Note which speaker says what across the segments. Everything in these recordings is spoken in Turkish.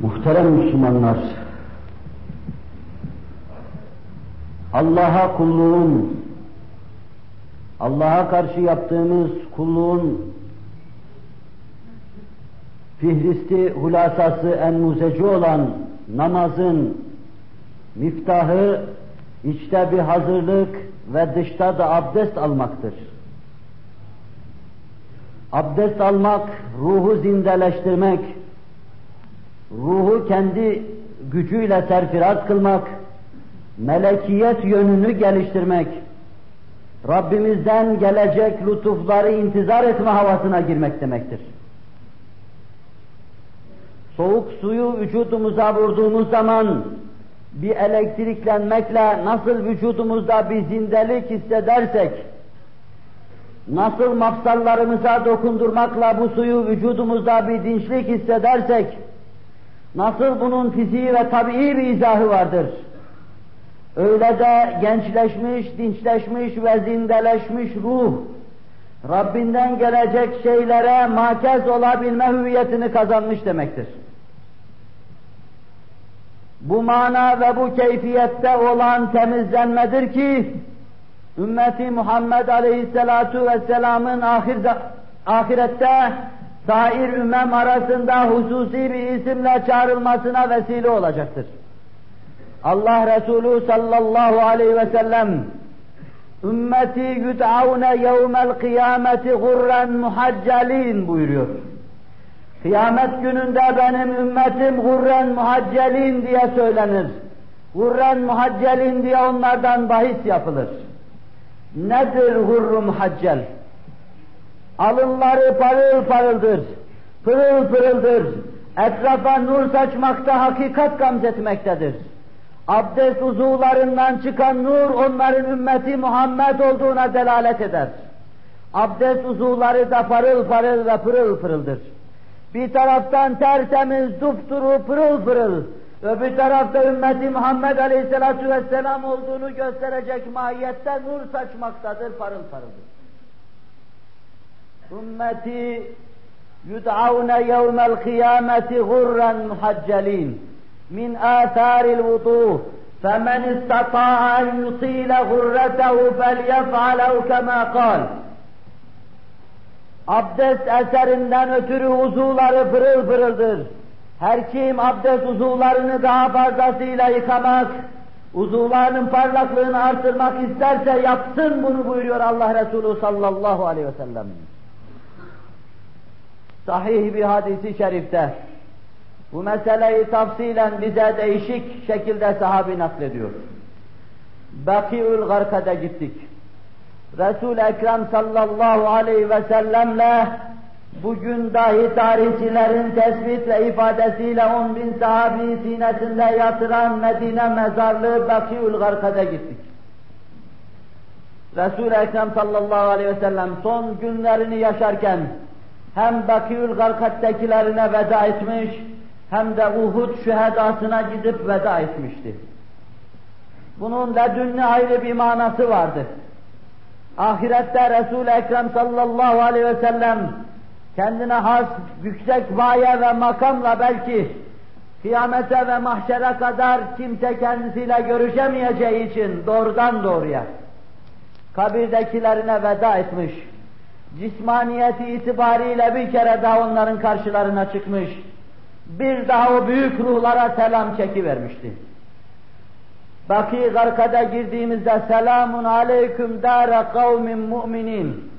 Speaker 1: Muhterem Müslümanlar, Allah'a kulluğun, Allah'a karşı yaptığımız kulluğun fihristi, hulasası, en muzeci olan namazın miftahı içte bir hazırlık ve dışta da abdest almaktır. Abdest almak, ruhu zindeleştirmek, ruhu kendi gücüyle serfiraz kılmak, melekiyet yönünü geliştirmek, Rabbimizden gelecek lütufları intizar etme havasına girmek demektir. Soğuk suyu vücudumuza vurduğumuz zaman bir elektriklenmekle nasıl vücudumuzda bir zindelik hissedersek, nasıl mafsallarımıza dokundurmakla bu suyu vücudumuzda bir dinçlik hissedersek, nasıl bunun fiziği ve tabii bir izahı vardır. Öyle de gençleşmiş, dinçleşmiş ve zindeleşmiş ruh, Rabbinden gelecek şeylere makez olabilme hüviyetini kazanmış demektir. Bu mana ve bu keyfiyette olan temizlenmedir ki, ümmeti Muhammed Aleyhisselatu Vesselam'ın ahir, ahirette sair ümmem arasında hususi bir isimle çağrılmasına vesile olacaktır. Allah Resulü sallallahu aleyhi ve sellem ümmeti yud'avne yevmel kıyameti gurren muhaccalin buyuruyor. Kıyamet gününde benim ümmetim gurren muhaccelin diye söylenir. Gurren muhaccelin diye onlardan bahis yapılır. Nedir hurru muhaccel? Alınları parıl parıldır, pırıl pırıldır, etrafa nur saçmakta hakikat gamzetmektedir. Abdest uzuvlarından çıkan nur onların ümmeti Muhammed olduğuna delalet eder. Abdest uzuvları da parıl parıl ve pırıl pırıldır. Bir taraftan tertemiz, dupduru, pırıl pırıl, öbür tarafta ümmeti Muhammed Aleyhisselatü Vesselam olduğunu gösterecek mahiyette nur saçmaktadır, parıl parıldır. Ümmeti yud'avne yevmel kıyameti gurren muhaccelin min âthâril vudu فَمَنْ اسْتَطَاعَ أَنْ يُطِيلَ غُرَّتَهُ فَلْيَفْعَلَوْ كَمَا قَالَ Abdest eserinden ötürü uzuvları pırıl pırıldır. Her kim abdest uzuvlarını daha fazlasıyla yıkamak, uzuvlarının parlaklığını artırmak isterse yapsın bunu buyuruyor Allah Resulü sallallahu aleyhi ve sellem. Sahih bir hadisi şerifte bu meseleyi tafsilen bize değişik şekilde sahabi naklediyor. Bakiül Garka'da gittik. Resul-i Ekrem sallallahu aleyhi ve sellemle bugün dahi tarihçilerin tespit ve ifadesiyle on bin sahabi sinesinde yatıran Medine mezarlığı Bakiül Garka'da gittik. Resul-i Ekrem sallallahu aleyhi ve sellem son günlerini yaşarken hem Bakiül Garkat'takilerine veda etmiş, hem de Uhud şühedasına gidip veda etmişti. Bunun ledünni ayrı bir manası vardı. Ahirette Resul-i Ekrem sallallahu aleyhi ve sellem kendine has yüksek vaye ve makamla belki kıyamete ve mahşere kadar kimse kendisiyle görüşemeyeceği için doğrudan doğruya kabirdekilerine veda etmiş. Cismaniyeti itibariyle bir kere daha onların karşılarına çıkmış bir daha o büyük ruhlara selam çekivermişti. Baki Garka'da girdiğimizde selamun aleyküm dâre kavmin mu'minin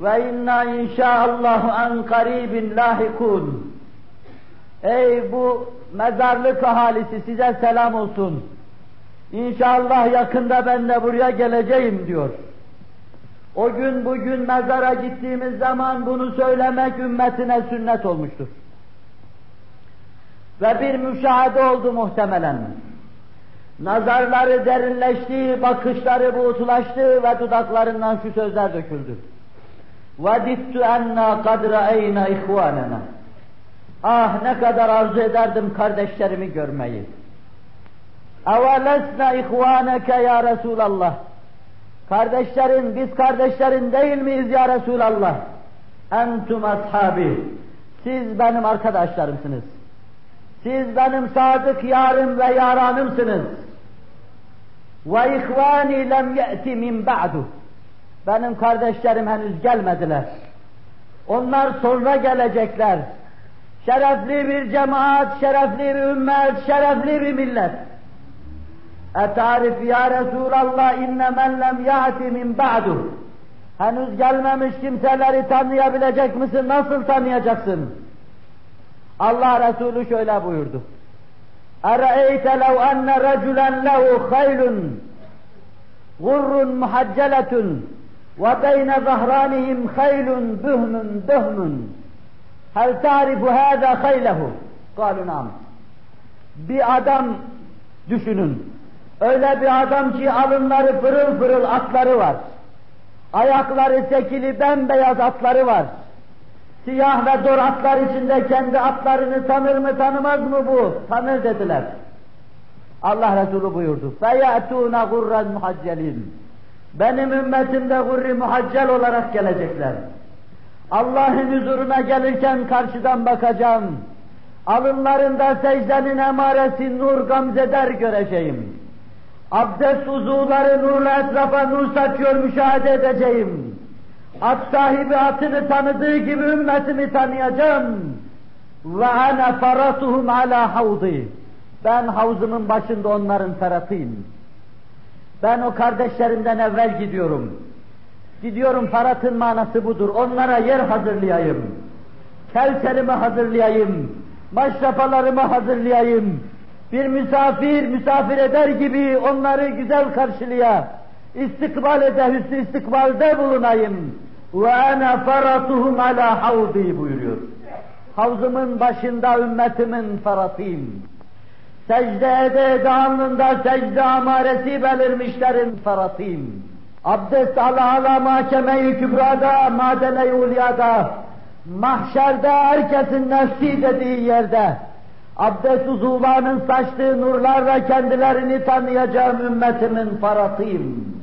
Speaker 1: ve inna inşaallah en karibin lahikun. Ey bu mezarlık ahalisi size selam olsun. İnşallah yakında ben de buraya geleceğim diyor. O gün bugün mezara gittiğimiz zaman bunu söylemek ümmetine sünnet olmuştur. Ve bir müşahede oldu muhtemelen. Nazarları derinleşti, bakışları buğutulaştı ve dudaklarından şu sözler döküldü. وَدِدْتُ اَنَّا قَدْ رَأَيْنَا اِخْوَانَنَا Ah ne kadar arzu ederdim kardeşlerimi görmeyi. اَوَلَسْنَا اِخْوَانَكَ ya Resulallah. Kardeşlerin, biz kardeşlerin değil miyiz ya Resulallah? Entum ashabi. Siz benim arkadaşlarımsınız. Siz benim sadık yarım ve yaranımsınız. Ve ihvani lem ye'ti min ba'du. Benim kardeşlerim henüz gelmediler. Onlar sonra gelecekler. Şerefli bir cemaat, şerefli bir ümmet, şerefli bir millet. Etarif ya Resulallah inne men lem ya'ti min ba'du. Henüz gelmemiş kimseleri tanıyabilecek misin? Nasıl tanıyacaksın? Allah Resulü şöyle buyurdu. اَرَأَيْتَ لَوْ أَنَّ رَجُلًا لَهُ خَيْلٌ غُرٌّ مُحَجَّلَةٌ وَبَيْنَ ظَهْرَانِهِمْ خَيْلٌ بُهْمٌ دُهْمٌ هَلْ تَعْرِفُ هَذَا خَيْلَهُ قالوا نعم Bir adam düşünün. Öyle bir adam ki alınları pırıl pırıl atları var. Ayakları sekili bembeyaz atları var. Siyah ve dor atlar içinde kendi atlarını tanır mı tanımaz mı bu? Tanır dediler. Allah Resulü buyurdu. فَيَأْتُونَ غُرًّا مُحَجَّلِينَ Benim ümmetim de gurri muhaccel olarak gelecekler. Allah'ın huzuruna gelirken karşıdan bakacağım. Alınlarında secdenin emaresi nur gamzeder göreceğim. Abdest uzuvları nurla etrafa nur saçıyor müşahede edeceğim. At sahibi atını tanıdığı gibi ümmetimi tanıyacağım. Ve ana faratuhum ala havdi. Ben havzımın başında onların feratıyım. Ben o kardeşlerimden evvel gidiyorum. Gidiyorum faratın manası budur. Onlara yer hazırlayayım. Kelselimi hazırlayayım. Maşrapalarımı hazırlayayım. Bir misafir misafir eder gibi onları güzel karşılaya, istikbal ede, hüsnü istikbalde bulunayım. Ve ana faratuhum ala havdi buyuruyor. Havzımın başında ümmetimin faratıyım. Secde ede ede alnında secde amaresi belirmişlerin faratıyım. Abdest ala ala mahkeme-i kübrada, madene-i mahşerde herkesin nefsi dediği yerde, abdest uzuvlarının saçtığı nurlarla kendilerini tanıyacağım ümmetimin faratıyım.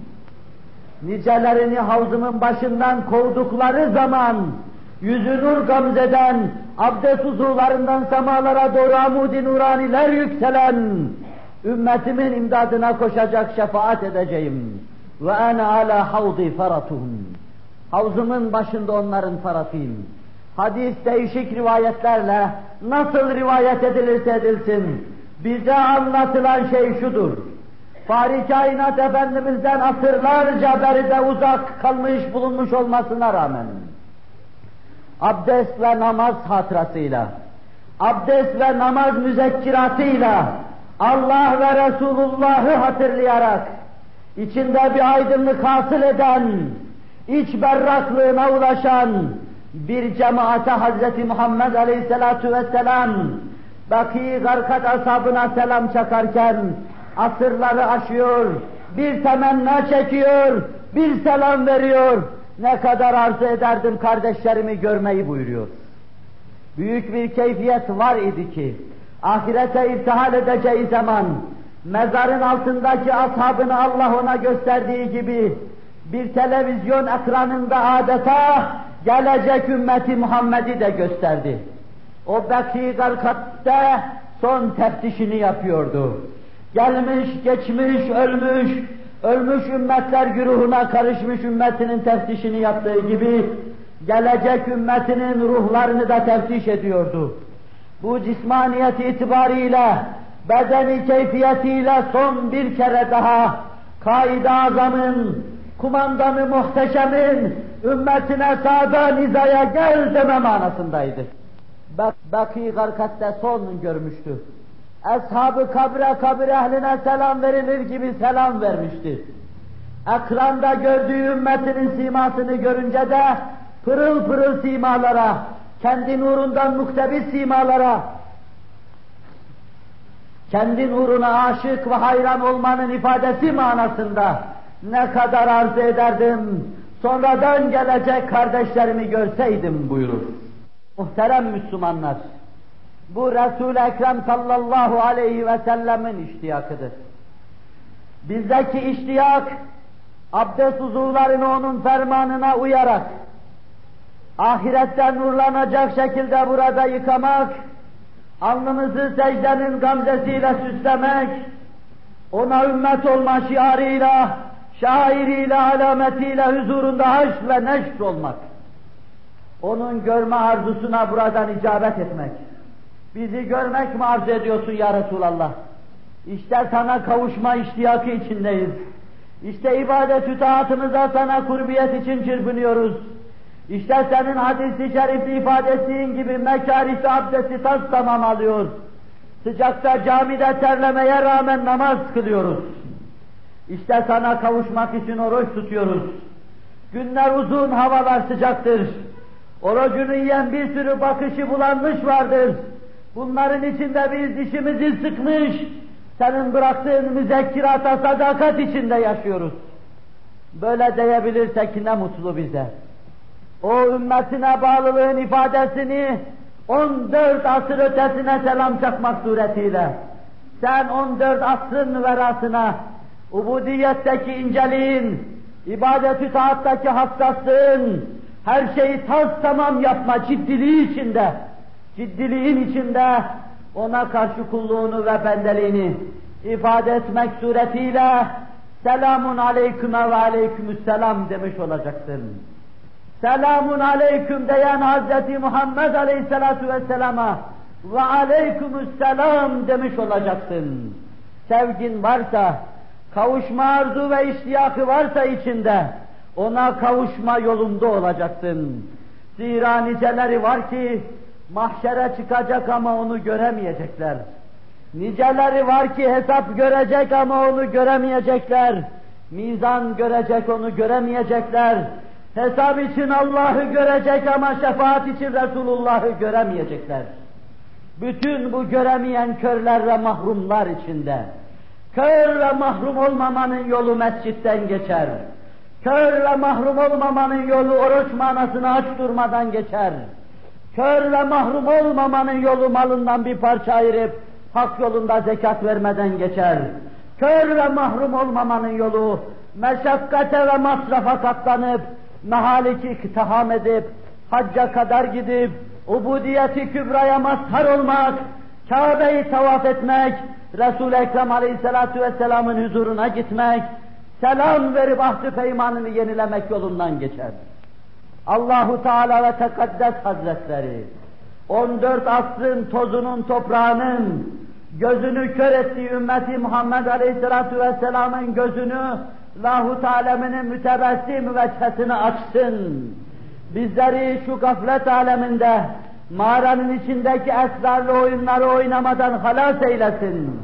Speaker 1: Nicelerini havzımın başından kovdukları zaman, yüzü nur gamzeden, abdest uzuvlarından semalara doğru amudi nuraniler yükselen, ümmetimin imdadına koşacak şefaat edeceğim. Ve ana ala havdi faratuhum. Havzımın başında onların faratıyım. Hadis değişik rivayetlerle nasıl rivayet edilirse edilsin, bize anlatılan şey şudur. Fahri kainat Efendimiz'den asırlarca beride uzak kalmış bulunmuş olmasına rağmen, abdest ve namaz hatırasıyla, abdest ve namaz müzekkiratıyla, Allah ve Resulullah'ı hatırlayarak, içinde bir aydınlık hasıl eden, iç berraklığına ulaşan bir cemaate Hz. Muhammed Aleyhisselatu Vesselam Baki Garkat ashabına selam çakarken asırları aşıyor, bir temenna çekiyor, bir selam veriyor. Ne kadar arzu ederdim kardeşlerimi görmeyi buyuruyor. Büyük bir keyfiyet var idi ki, ahirete irtihal edeceği zaman, mezarın altındaki ashabını Allah ona gösterdiği gibi, bir televizyon ekranında adeta gelecek ümmeti Muhammed'i de gösterdi. O Beki Garkat'te son teftişini yapıyordu. Gelmiş, geçmiş, ölmüş, ölmüş ümmetler güruhuna karışmış ümmetinin teftişini yaptığı gibi, gelecek ümmetinin ruhlarını da teftiş ediyordu. Bu cismaniyet itibariyle, bedeni keyfiyetiyle son bir kere daha, kaid azamın, kumandanı muhteşemin, ümmetine sağda nizaya gel deme manasındaydı. Bak, Baki Garkat'te son görmüştü. Eshab-ı kabre kabir ehline selam verilir gibi selam vermişti. Ekranda gördüğü ümmetinin simasını görünce de pırıl pırıl simalara, kendi nurundan muktebis simalara, kendi nuruna aşık ve hayran olmanın ifadesi manasında ne kadar arzu ederdim, sonradan gelecek kardeşlerimi görseydim buyurur. Muhterem Müslümanlar, bu Resul-i Ekrem sallallahu aleyhi ve sellemin iştiyakıdır. Bizdeki iştiyak, abdest uzuvlarını onun fermanına uyarak, ahirette nurlanacak şekilde burada yıkamak, alnımızı secdenin gamzesiyle süslemek, ona ümmet olma şiarıyla, şairiyle, alametiyle huzurunda haş ve neşr olmak. Onun görme arzusuna buradan icabet etmek. Bizi görmek mi arzu ediyorsun ya Resulallah? İşte sana kavuşma iştiyakı içindeyiz. İşte ibadet-ü taatımıza sana kurbiyet için çırpınıyoruz. İşte senin hadis-i şerifli ifade ettiğin gibi mekarisi abdesti tas tamam alıyor. Sıcakta camide terlemeye rağmen namaz kılıyoruz. İşte sana kavuşmak için oruç tutuyoruz. Günler uzun, havalar sıcaktır. Orucunu yiyen bir sürü bakışı bulanmış vardır. Bunların içinde biz dişimizi sıkmış, senin bıraktığın müzekkirata sadakat içinde yaşıyoruz. Böyle diyebilirsek ne mutlu bize. O ümmetine bağlılığın ifadesini 14 asır ötesine selam çakmak suretiyle sen 14 asrın verasına ubudiyetteki inceliğin, ibadet-ü taattaki hassaslığın, her şeyi tas tamam yapma ciddiliği içinde, ciddiliğin içinde ona karşı kulluğunu ve bendeliğini ifade etmek suretiyle selamun aleyküme ve aleykümüsselam demiş olacaksın. Selamun aleyküm diyen Hz. Muhammed aleyhissalatu vesselama ve aleykümüsselam demiş olacaksın. Sevgin varsa, kavuşma arzu ve iştiyakı varsa içinde, ona kavuşma yolunda olacaksın. Zira niceleri var ki, mahşere çıkacak ama onu göremeyecekler. Niceleri var ki hesap görecek ama onu göremeyecekler. Mizan görecek onu göremeyecekler. Hesap için Allah'ı görecek ama şefaat için Resulullah'ı göremeyecekler. Bütün bu göremeyen körler ve mahrumlar içinde. Kör ve mahrum olmamanın yolu mescitten geçer. Kör ve mahrum olmamanın yolu oruç manasını aç durmadan geçer. Kör ve mahrum olmamanın yolu malından bir parça ayırıp hak yolunda zekat vermeden geçer. Kör ve mahrum olmamanın yolu meşakkate ve masrafa katlanıp mehaliki iktiham edip hacca kadar gidip ubudiyeti kübraya mazhar olmak, Kabe'yi tavaf etmek, Resul-i Ekrem Aleyhisselatü Vesselam'ın huzuruna gitmek, selam verip ahd peymanını yenilemek yolundan geçer. Allahu Teala ve Tekaddes Hazretleri 14 asrın tozunun toprağının gözünü kör ettiği ümmeti Muhammed Aleyhisselatü Vesselam'ın gözünü Lahu Teala'nın mütebessim veçhesini açsın. Bizleri şu gaflet aleminde mağaranın içindeki esrarlı oyunları oynamadan halas eylesin.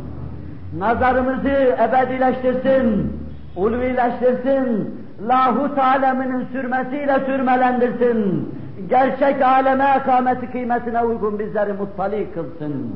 Speaker 1: Nazarımızı ebedileştirsin, ulvileştirsin, lahut aleminin sürmesiyle sürmelendirsin. Gerçek aleme ekameti kıymetine uygun bizleri muttali kılsın.